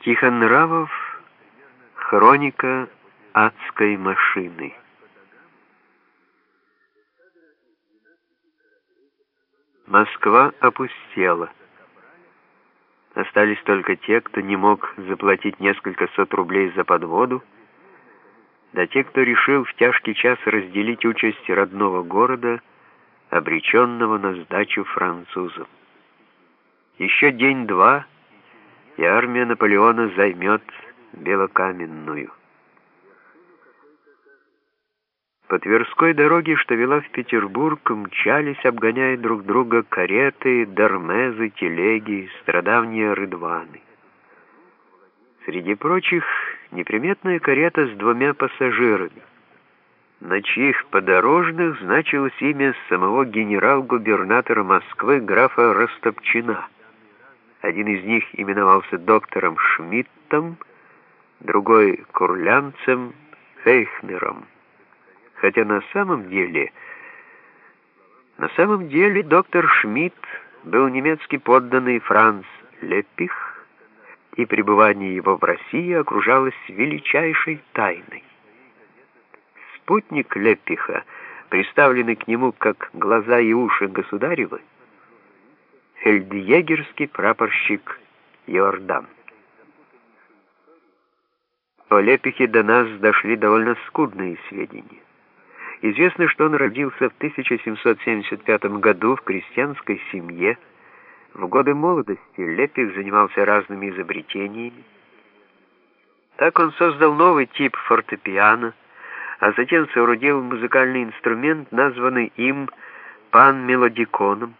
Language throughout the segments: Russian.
Тихонравов. Хроника адской машины. Москва опустела. Остались только те, кто не мог заплатить несколько сот рублей за подводу, да те, кто решил в тяжкий час разделить участь родного города, обреченного на сдачу французам. Еще день-два, и армия Наполеона займет Белокаменную. По Тверской дороге, что вела в Петербург, мчались, обгоняя друг друга кареты, дармезы, телеги, страдавние рыдваны. Среди прочих неприметная карета с двумя пассажирами, на чьих подорожных значилось имя самого генерал-губернатора Москвы графа Растопчина. Один из них именовался доктором Шмидтом, другой — курлянцем Фейхнером хотя на самом деле... На самом деле доктор Шмидт был немецкий подданный Франц Леппих, и пребывание его в России окружалось величайшей тайной. Спутник Леппиха, представленный к нему как глаза и уши государевы, фельдъегерский прапорщик Йордан. О Лепихе до нас дошли довольно скудные сведения. Известно, что он родился в 1775 году в крестьянской семье. В годы молодости Лепих занимался разными изобретениями. Так он создал новый тип фортепиано, а затем соорудил музыкальный инструмент, названный им пан-мелодиконом.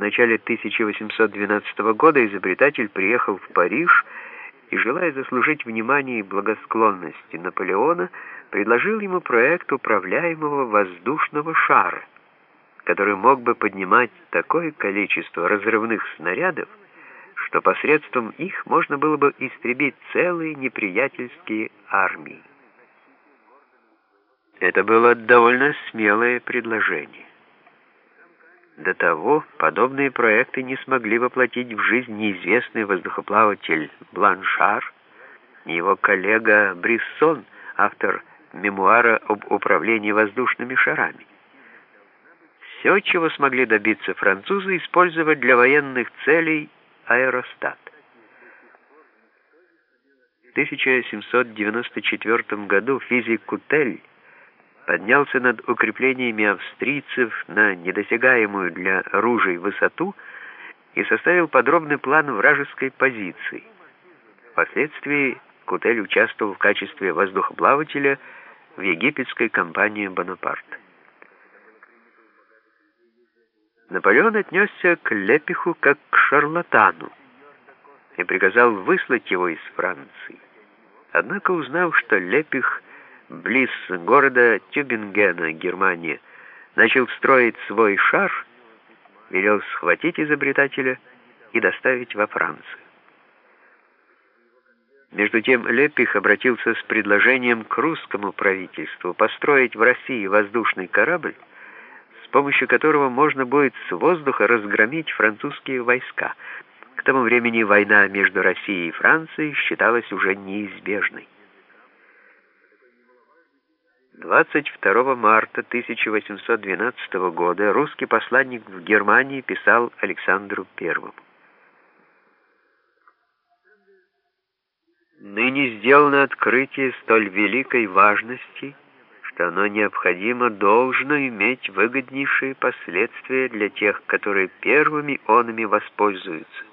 В начале 1812 года изобретатель приехал в Париж и, желая заслужить внимание и благосклонности Наполеона, предложил ему проект управляемого воздушного шара, который мог бы поднимать такое количество разрывных снарядов, что посредством их можно было бы истребить целые неприятельские армии. Это было довольно смелое предложение. До того подобные проекты не смогли воплотить в жизнь неизвестный воздухоплаватель Бланшар, его коллега Бриссон, автор мемуара об управлении воздушными шарами. Все, чего смогли добиться французы, использовать для военных целей аэростат. В 1794 году физик Кутель поднялся над укреплениями австрийцев на недосягаемую для ружей высоту и составил подробный план вражеской позиции. Впоследствии Кутель участвовал в качестве воздухоплавателя в египетской кампании Бонапарта. Наполеон отнесся к Лепиху как к шарлатану и приказал выслать его из Франции. Однако, узнав, что Лепих близ города Тюбингена, Германия, начал строить свой шар, велел схватить изобретателя и доставить во Францию. Между тем Лепих обратился с предложением к русскому правительству построить в России воздушный корабль, с помощью которого можно будет с воздуха разгромить французские войска. К тому времени война между Россией и Францией считалась уже неизбежной. 22 марта 1812 года русский посланник в Германии писал Александру Первому. Ныне сделано открытие столь великой важности, что оно необходимо должно иметь выгоднейшие последствия для тех, которые первыми онами воспользуются.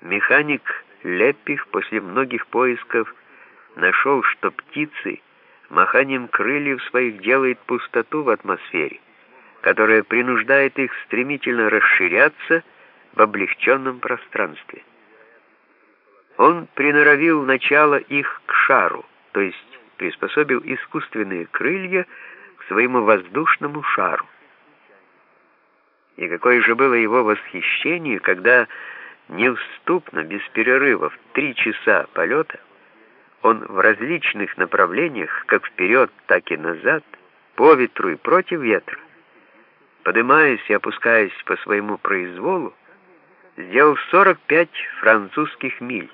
Механик Леппих после многих поисков нашел, что птицы маханием крыльев своих делает пустоту в атмосфере, которая принуждает их стремительно расширяться в облегченном пространстве. Он приноровил начало их к шару, то есть приспособил искусственные крылья к своему воздушному шару. И какое же было его восхищение, когда неуступно, без перерывов, три часа полета, он в различных направлениях, как вперед, так и назад, по ветру и против ветра, поднимаясь и опускаясь по своему произволу, сделал 45 французских миль.